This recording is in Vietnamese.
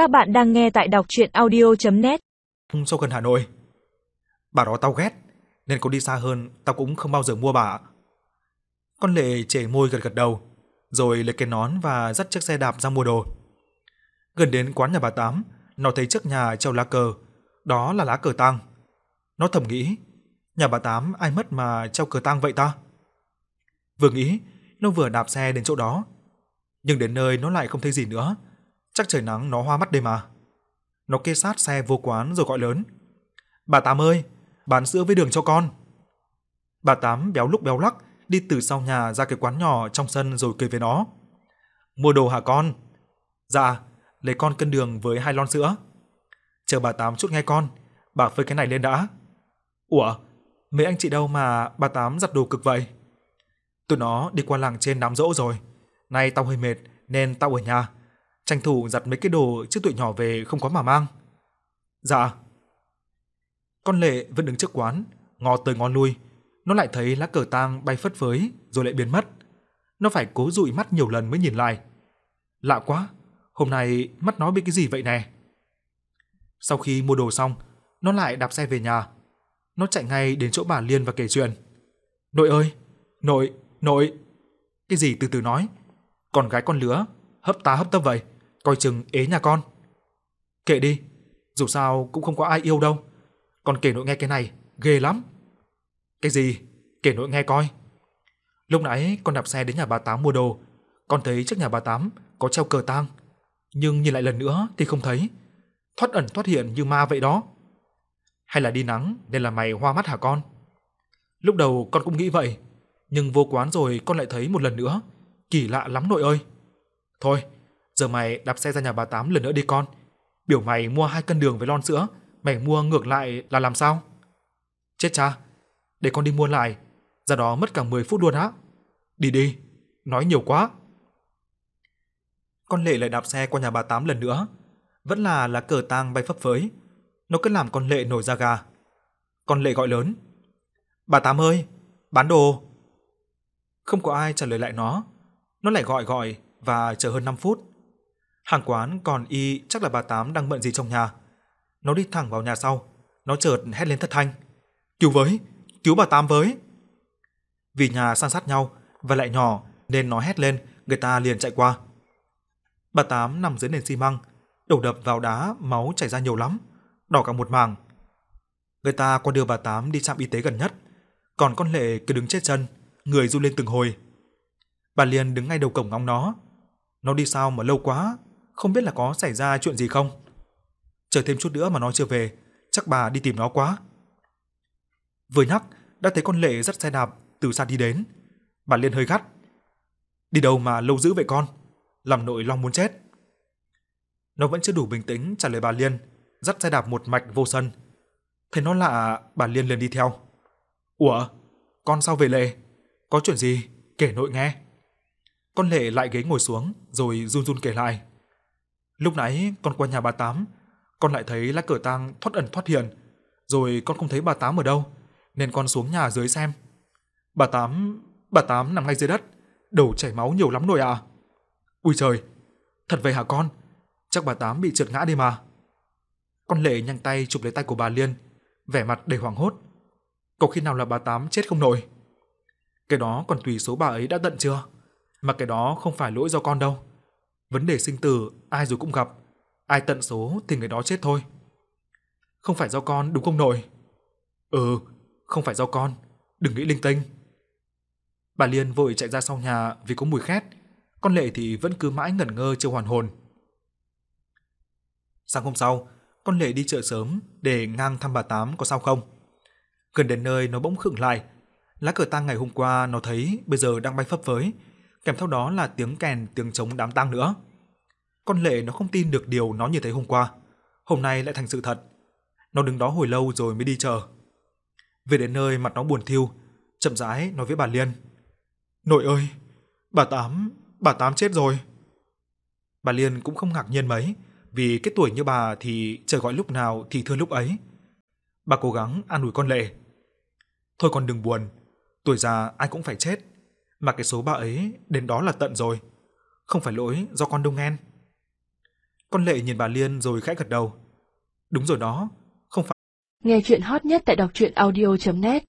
Các bạn đang nghe tại đọc chuyện audio.net Sau gần Hà Nội. Bà đó tao ghét, nên có đi xa hơn tao cũng không bao giờ mua bà. Con lệ chảy môi gật gật đầu, rồi lấy cái nón và dắt chiếc xe đạp ra mua đồ. Gần đến quán nhà bà Tám, nó thấy trước nhà treo lá cờ, đó là lá cờ tang. Nó thầm nghĩ, nhà bà Tám ai mất mà treo cờ tang vậy ta? Vừa nghĩ, nó vừa đạp xe đến chỗ đó. Nhưng đến nơi nó lại không thấy gì nữa. Chắc trời nắng nó hoa mắt đây mà. Nó kê sát xe vô quán rồi gọi lớn. Bà Tám ơi, bán sữa với đường cho con. Bà Tám béo lúc béo lắc đi từ sau nhà ra cái quán nhỏ trong sân rồi cười với nó. Mua đồ hả con? Dạ, lấy con cân đường với hai lon sữa. Chờ bà Tám chút nghe con, bà phơi cái này lên đã. Ủa, mấy anh chị đâu mà bà Tám giặt đồ cực vậy? Tụi nó đi qua làng trên đám dỗ rồi. Nay tao hơi mệt nên tao ở nhà. Tranh thủ giặt mấy cái đồ trước tụi nhỏ về không có mà mang. Dạ. Con lệ vẫn đứng trước quán, ngó tới ngó lui. Nó lại thấy lá cờ tang bay phất phới rồi lại biến mất. Nó phải cố dụi mắt nhiều lần mới nhìn lại. Lạ quá, hôm nay mắt nó bị cái gì vậy nè? Sau khi mua đồ xong, nó lại đạp xe về nhà. Nó chạy ngay đến chỗ bà Liên và kể chuyện. Nội ơi, nội, nội. Cái gì từ từ nói. Con gái con lứa, hấp tá hấp tấp vậy, coi chừng ế nhà con. Kệ đi, dù sao cũng không có ai yêu đâu. Con kể nội nghe cái này, ghê lắm. Cái gì? Kể nội nghe coi. Lúc nãy con đạp xe đến nhà bà Tám mua đồ, con thấy trước nhà bà Tám có treo cờ tang, nhưng nhìn lại lần nữa thì không thấy. Thoát ẩn thoát hiện như ma vậy đó. Hay là đi nắng nên là mày hoa mắt hả con? Lúc đầu con cũng nghĩ vậy, nhưng vô quán rồi con lại thấy một lần nữa. Kỳ lạ lắm nội ơi. Thôi, giờ mày đạp xe ra nhà bà Tám lần nữa đi con. Biểu mày mua hai cân đường với lon sữa, mày mua ngược lại là làm sao? Chết cha, để con đi mua lại, ra đó mất cả 10 phút luôn á. Đi đi, nói nhiều quá. Con lệ lại đạp xe qua nhà bà Tám lần nữa, vẫn là lá cờ tang bay phấp phới. Nó cứ làm con lệ nổi da gà. Con lệ gọi lớn. Bà Tám ơi, bán đồ. Không có ai trả lời lại nó. Nó lại gọi gọi và chờ hơn 5 phút. Hàng quán còn y chắc là bà Tám đang bận gì trong nhà. Nó đi thẳng vào nhà sau, nó chợt hét lên thất thanh. Cứu với, cứu bà Tám với. Vì nhà san sát nhau và lại nhỏ nên nó hét lên, người ta liền chạy qua. Bà Tám nằm dưới nền xi măng, đầu đập vào đá, máu chảy ra nhiều lắm, đỏ cả một mảng. Người ta qua đưa bà Tám đi trạm y tế gần nhất, còn con Lệ cứ đứng chết chân, người run lên từng hồi. Bà Liên đứng ngay đầu cổng ngóng nó. Nó đi sao mà lâu quá, không biết là có xảy ra chuyện gì không. Chờ thêm chút nữa mà nó chưa về, chắc bà đi tìm nó quá. Vừa nhắc, đã thấy con Lệ dắt xe đạp từ xa đi đến. Bà Liên hơi gắt. Đi đâu mà lâu dữ vậy con? Làm nội long muốn chết. Nó vẫn chưa đủ bình tĩnh trả lời bà Liên, dắt xe đạp một mạch vô sân. Thấy nó lạ, bà Liên liền đi theo. Ủa, con sao về Lệ? Có chuyện gì? Kể nội nghe. Con Lệ lại ghế ngồi xuống rồi run run kể lại. Lúc nãy con qua nhà bà Tám, con lại thấy lá cờ tang thoát ẩn thoát hiện, rồi con không thấy bà Tám ở đâu, nên con xuống nhà dưới xem. Bà Tám, bà Tám nằm ngay dưới đất, đầu chảy máu nhiều lắm rồi à. Ui trời, thật vậy hả con? Chắc bà Tám bị trượt ngã đi mà. Con Lệ nhanh tay chụp lấy tay của bà Liên, vẻ mặt đầy hoảng hốt. Có khi nào là bà Tám chết không nổi? Cái đó còn tùy số bà ấy đã tận chưa? Mà cái đó không phải lỗi do con đâu. Vấn đề sinh tử ai rồi cũng gặp, ai tận số thì người đó chết thôi. Không phải do con đúng không nội? Ừ, không phải do con, đừng nghĩ linh tinh. Bà Liên vội chạy ra sau nhà vì có mùi khét, con Lệ thì vẫn cứ mãi ngẩn ngơ chưa hoàn hồn. Sáng hôm sau, con Lệ đi chợ sớm để ngang thăm bà Tám có sao không. Gần đến nơi nó bỗng khựng lại. Lá cờ tang ngày hôm qua nó thấy bây giờ đang bay phấp phới, kèm theo đó là tiếng kèn, tiếng trống đám tang nữa. Con Lệ nó không tin được điều nó nhìn thấy hôm qua, hôm nay lại thành sự thật. Nó đứng đó hồi lâu rồi mới đi chờ. Về đến nơi mặt nó buồn thiêu, chậm rãi nói với bà Liên. Nội ơi, bà Tám, bà Tám chết rồi. Bà Liên cũng không ngạc nhiên mấy, vì cái tuổi như bà thì trời gọi lúc nào thì thưa lúc ấy. Bà cố gắng an ủi con Lệ. Thôi con đừng buồn, tuổi già ai cũng phải chết, mà cái số bà ấy đến đó là tận rồi, không phải lỗi do con đông en. Con Lệ nhìn bà Liên rồi khẽ gật đầu. Đúng rồi đó, không phải. Nghe chuyện hot nhất tại đọc truyện audio.net